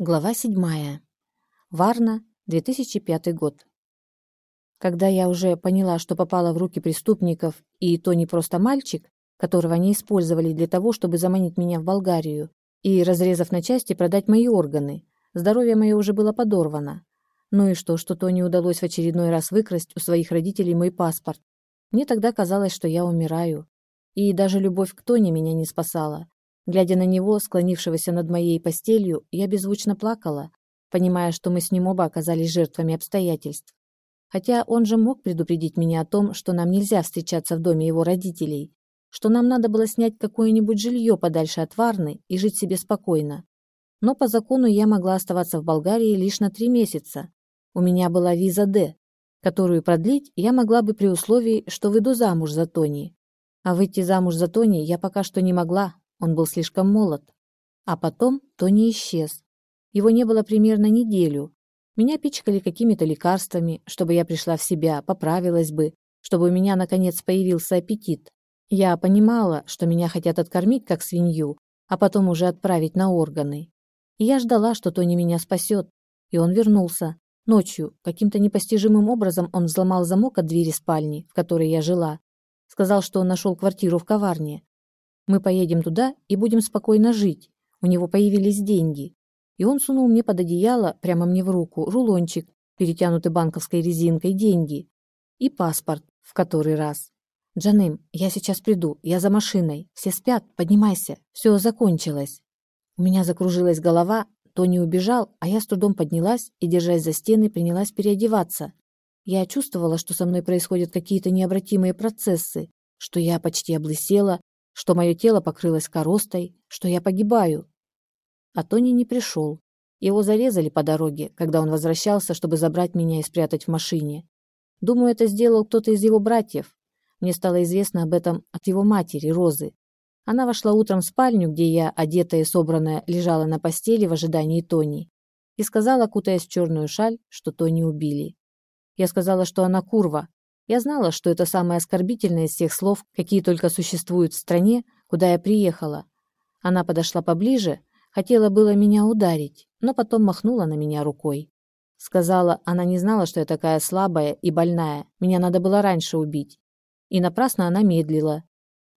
Глава 7. Варна, 2005 год. Когда я уже поняла, что попала в руки преступников, и то не просто мальчик, которого они использовали для того, чтобы заманить меня в Болгарию и, разрезав на части, продать мои органы, здоровье мое уже было подорвано. Ну и что, что Тони удалось в очередной раз выкрасть у своих родителей мой паспорт. Мне тогда казалось, что я умираю. И даже любовь к Тони меня не спасала. Глядя на него, склонившегося над моей постелью, я беззвучно плакала, понимая, что мы с ним оба оказались жертвами обстоятельств. Хотя он же мог предупредить меня о том, что нам нельзя встречаться в доме его родителей, что нам надо было снять какое-нибудь жилье подальше от Варны и жить себе спокойно. Но по закону я могла оставаться в Болгарии лишь на три месяца. У меня была виза «Д», которую продлить я могла бы при условии, что выйду замуж за Тони. А выйти замуж за Тони я пока что не могла, он был слишком молод. А потом Тони исчез. Его не было примерно неделю. Меня пичкали какими-то лекарствами, чтобы я пришла в себя, поправилась бы, чтобы у меня наконец появился аппетит. Я понимала, что меня хотят откормить как свинью, а потом уже отправить на органы. И я ждала, что Тони меня спасет. И он вернулся. Ночью, каким-то непостижимым образом, он взломал замок от двери спальни, в которой я жила. Сказал, что он нашел квартиру в коварне. Мы поедем туда и будем спокойно жить. У него появились деньги. И он сунул мне под одеяло, прямо мне в руку, рулончик, перетянутый банковской резинкой, деньги. И паспорт в который раз. «Джаным, я сейчас приду, я за машиной. Все спят, поднимайся, все закончилось». У меня закружилась голова, Тони убежал, а я с трудом поднялась и, держась за стены, принялась переодеваться. Я чувствовала, что со мной происходят какие-то необратимые процессы, что я почти облысела, что мое тело покрылось коростой, что я погибаю. А Тони не пришел. Его зарезали по дороге, когда он возвращался, чтобы забрать меня и спрятать в машине. Думаю, это сделал кто-то из его братьев. Мне стало известно об этом от его матери, Розы. Она вошла утром в спальню, где я, одетая и собранная, лежала на постели в ожидании Тони, и сказала, кутаясь в черную шаль, что Тони убили. Я сказала, что она курва, я знала, что это самое оскорбительное из всех слов, какие только существуют в стране, куда я приехала. Она подошла поближе, хотела было меня ударить, но потом махнула на меня рукой. Сказала, она не знала, что я такая слабая и больная, меня надо было раньше убить. И напрасно она медлила.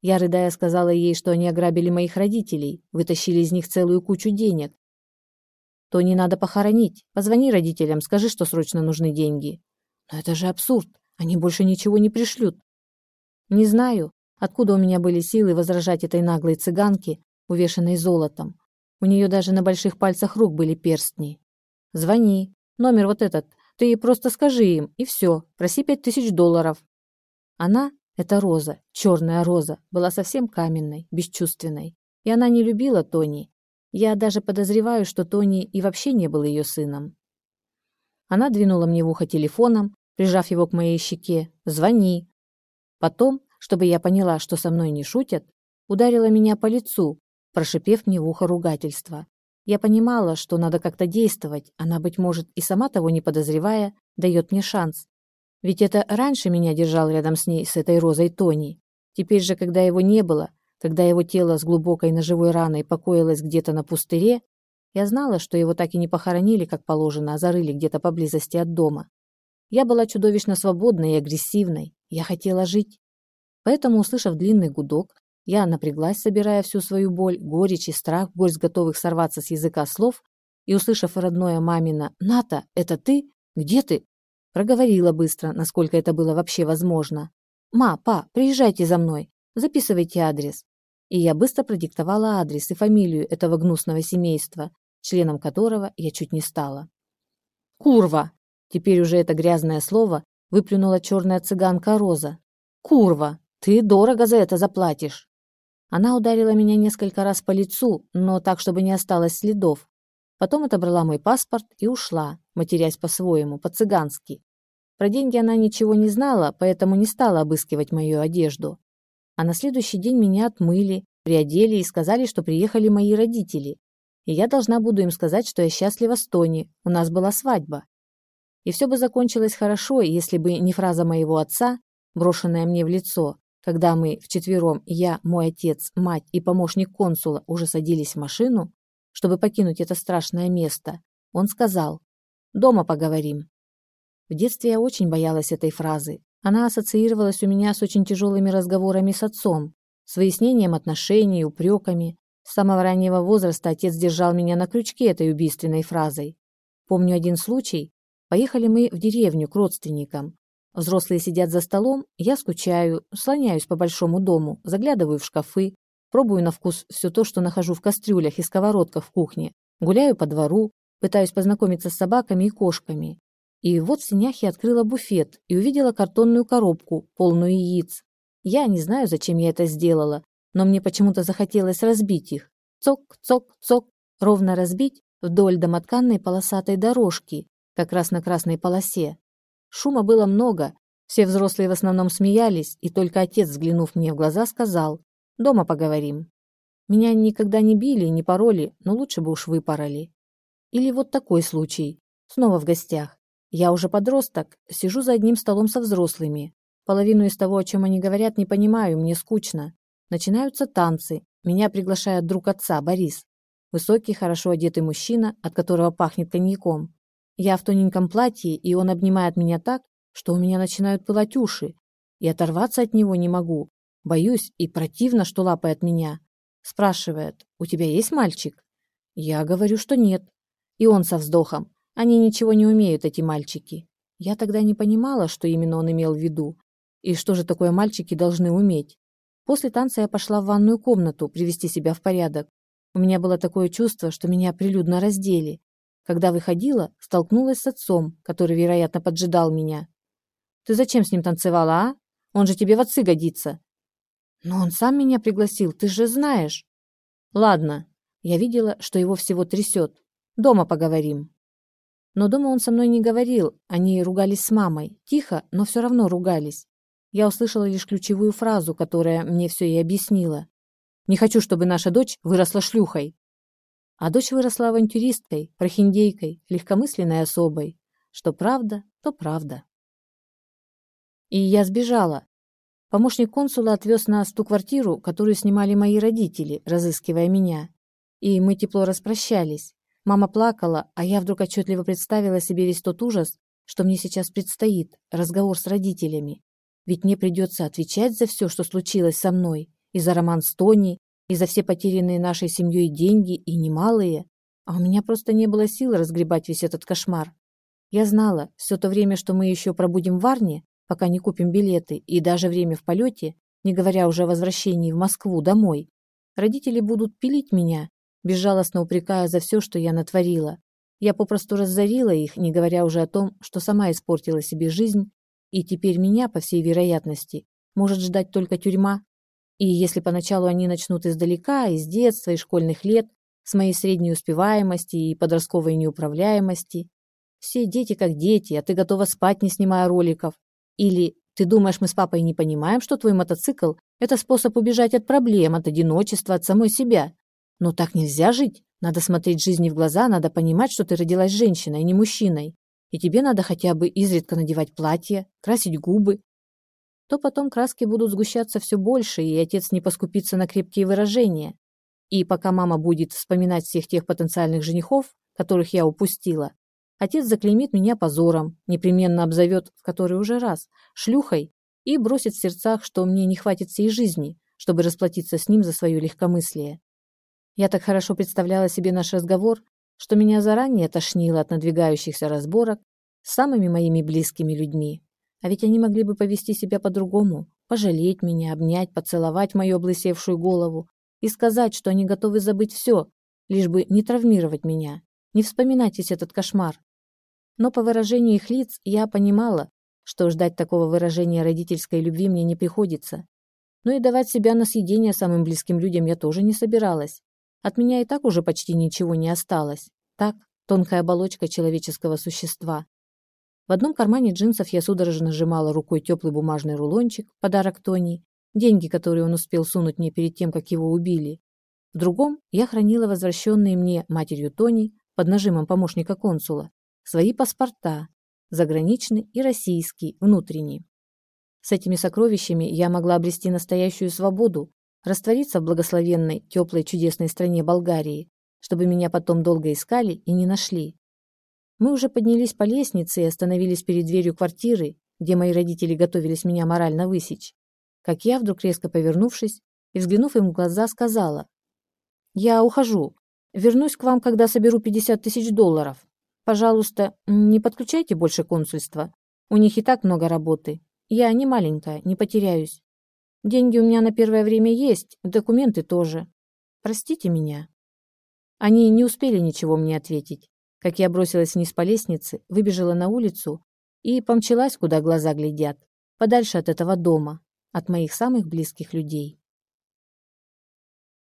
Я, рыдая, сказала ей, что они ограбили моих родителей, вытащили из них целую кучу денег. То не надо похоронить. Позвони родителям, скажи, что срочно нужны деньги. Но это же абсурд. Они больше ничего не пришлют. Не знаю, откуда у меня были силы возражать этой наглой цыганке, увешанной золотом. У нее даже на больших пальцах рук были перстни. Звони. Номер вот этот. Ты просто скажи им, и все. Проси пять тысяч долларов. Она, эта Роза, черная Роза, была совсем каменной, бесчувственной. И она не любила Тони. Я даже подозреваю, что Тони и вообще не был ее сыном. Она двинула мне в ухо телефоном, прижав его к моей щеке. «Звони!» Потом, чтобы я поняла, что со мной не шутят, ударила меня по лицу, прошипев мне в ухо ругательство. Я понимала, что надо как-то действовать, она, быть может, и сама того не подозревая, дает мне шанс. Ведь это раньше меня держал рядом с ней, с этой розой Тони. Теперь же, когда его не было, когда его тело с глубокой ножевой раной покоилось где-то на пустыре, я знала, что его так и не похоронили, как положено, а зарыли где-то поблизости от дома. Я была чудовищно свободной и агрессивной. Я хотела жить. Поэтому, услышав длинный гудок, я напряглась, собирая всю свою боль, горечь и страх, горсть готовых сорваться с языка слов, и, услышав родное мамино «Ната, это ты? Где ты?» проговорила быстро, насколько это было вообще возможно. «Ма, па, приезжайте за мной, записывайте адрес». И я быстро продиктовала адрес и фамилию этого гнусного семейства, членом которого я чуть не стала. «Курва!» Теперь уже это грязное слово выплюнула черная цыганка Роза. «Курва, ты дорого за это заплатишь!» Она ударила меня несколько раз по лицу, но так, чтобы не осталось следов. Потом отобрала мой паспорт и ушла, матерясь по-своему, по-цыгански. Про деньги она ничего не знала, поэтому не стала обыскивать мою одежду. А на следующий день меня отмыли, приодели и сказали, что приехали мои родители. И я должна буду им сказать, что я счастлива с Тони, у нас была свадьба. И все бы закончилось хорошо, если бы не фраза моего отца, брошенная мне в лицо, когда мы вчетвером, я, мой отец, мать и помощник консула уже садились в машину, чтобы покинуть это страшное место, он сказал «Дома поговорим». В детстве я очень боялась этой фразы. Она ассоциировалась у меня с очень тяжелыми разговорами с отцом, с выяснением отношений, упреками. С самого раннего возраста отец держал меня на крючке этой убийственной фразой. Помню один случай. Поехали мы в деревню к родственникам. Взрослые сидят за столом, я скучаю, слоняюсь по большому дому, заглядываю в шкафы, пробую на вкус все то, что нахожу в кастрюлях и сковородках в кухне, гуляю по двору, пытаюсь познакомиться с собаками и кошками. И вот в синях я открыла буфет и увидела картонную коробку, полную яиц. Я не знаю, зачем я это сделала, но мне почему-то захотелось разбить их. Цок, цок, цок, ровно разбить вдоль домотканной полосатой дорожки, как раз на красной полосе. Шума было много, все взрослые в основном смеялись, и только отец, взглянув мне в глаза, сказал «Дома поговорим». Меня никогда не били, не пороли, но лучше бы уж выпороли. Или вот такой случай. Снова в гостях. Я уже подросток, сижу за одним столом со взрослыми. Половину из того, о чем они говорят, не понимаю, мне скучно. Начинаются танцы. Меня приглашает друг отца, Борис. Высокий, хорошо одетый мужчина, от которого пахнет коньяком. Я в тоненьком платье, и он обнимает меня так, что у меня начинают пылать уши. И оторваться от него не могу. Боюсь и противно, что лапает меня. Спрашивает, у тебя есть мальчик? Я говорю, что нет. И он со вздохом. Они ничего не умеют, эти мальчики. Я тогда не понимала, что именно он имел в виду. И что же такое мальчики должны уметь? После танца я пошла в ванную комнату привести себя в порядок. У меня было такое чувство, что меня прилюдно раздели. Когда выходила, столкнулась с отцом, который, вероятно, поджидал меня. «Ты зачем с ним танцевала, а? Он же тебе в отцы годится». «Но он сам меня пригласил, ты же знаешь». «Ладно». Я видела, что его всего трясет. Дома поговорим. Но дома он со мной не говорил, они ругались с мамой. Тихо, но все равно ругались. Я услышала лишь ключевую фразу, которая мне все и объяснила. «Не хочу, чтобы наша дочь выросла шлюхой». А дочь выросла авантюристкой, прохиндейкой, легкомысленной особой. Что правда, то правда. И я сбежала. Помощник консула отвез нас в ту квартиру, которую снимали мои родители, разыскивая меня. И мы тепло распрощались. Мама плакала, а я вдруг отчетливо представила себе весь тот ужас, что мне сейчас предстоит, разговор с родителями. Ведь мне придется отвечать за все, что случилось со мной, и за роман с Тони, и за все потерянные нашей семьей деньги, и немалые. А у меня просто не было сил разгребать весь этот кошмар. Я знала, все то время, что мы еще пробудем в Варне, пока не купим билеты, и даже время в полете, не говоря уже о возвращении в Москву домой, родители будут пилить меня, безжалостно упрекая за все, что я натворила. Я попросту разорила их, не говоря уже о том, что сама испортила себе жизнь, и теперь меня, по всей вероятности, может ждать только тюрьма. И если поначалу они начнут издалека, из детства и школьных лет, с моей средней успеваемости и подростковой неуправляемости, все дети как дети, а ты готова спать, не снимая роликов. Или ты думаешь, мы с папой не понимаем, что твой мотоцикл – это способ убежать от проблем, от одиночества, от самой себя. Но так нельзя жить. Надо смотреть жизни в глаза, надо понимать, что ты родилась женщиной, а не мужчиной. И тебе надо хотя бы изредка надевать платье, красить губы. То потом краски будут сгущаться все больше, и отец не поскупится на крепкие выражения. И пока мама будет вспоминать всех тех потенциальных женихов, которых я упустила, отец заклеймит меня позором, непременно обзовет, в который уже раз, шлюхой и бросит в сердцах, что мне не хватит всей жизни, чтобы расплатиться с ним за свое легкомыслие. Я так хорошо представляла себе наш разговор, что меня заранее тошнило от надвигающихся разборок с самыми моими близкими людьми. А ведь они могли бы повести себя по-другому, пожалеть меня, обнять, поцеловать мою облысевшую голову и сказать, что они готовы забыть все, лишь бы не травмировать меня, не вспоминать весь этот кошмар. Но по выражению их лиц я понимала, что ждать такого выражения родительской любви мне не приходится. Но и давать себя на съедение самым близким людям я тоже не собиралась. От меня и так уже почти ничего не осталось. Так, тонкая оболочка человеческого существа. В одном кармане джинсов я судорожно сжимала рукой теплый бумажный рулончик, подарок Тони, деньги, которые он успел сунуть мне перед тем, как его убили. В другом я хранила возвращенные мне матерью Тони под нажимом помощника консула свои паспорта, заграничный и российский, внутренний. С этими сокровищами я могла обрести настоящую свободу, раствориться в благословенной, теплой, чудесной стране Болгарии, чтобы меня потом долго искали и не нашли. Мы уже поднялись по лестнице и остановились перед дверью квартиры, где мои родители готовились меня морально высечь. Как я, вдруг резко повернувшись и взглянув им в глаза, сказала. «Я ухожу. Вернусь к вам, когда соберу 50 тысяч долларов. Пожалуйста, не подключайте больше консульство. У них и так много работы. Я не маленькая, не потеряюсь. Деньги у меня на первое время есть, документы тоже. Простите меня». Они не успели ничего мне ответить как я бросилась вниз по лестнице, выбежала на улицу и помчалась, куда глаза глядят, подальше от этого дома, от моих самых близких людей.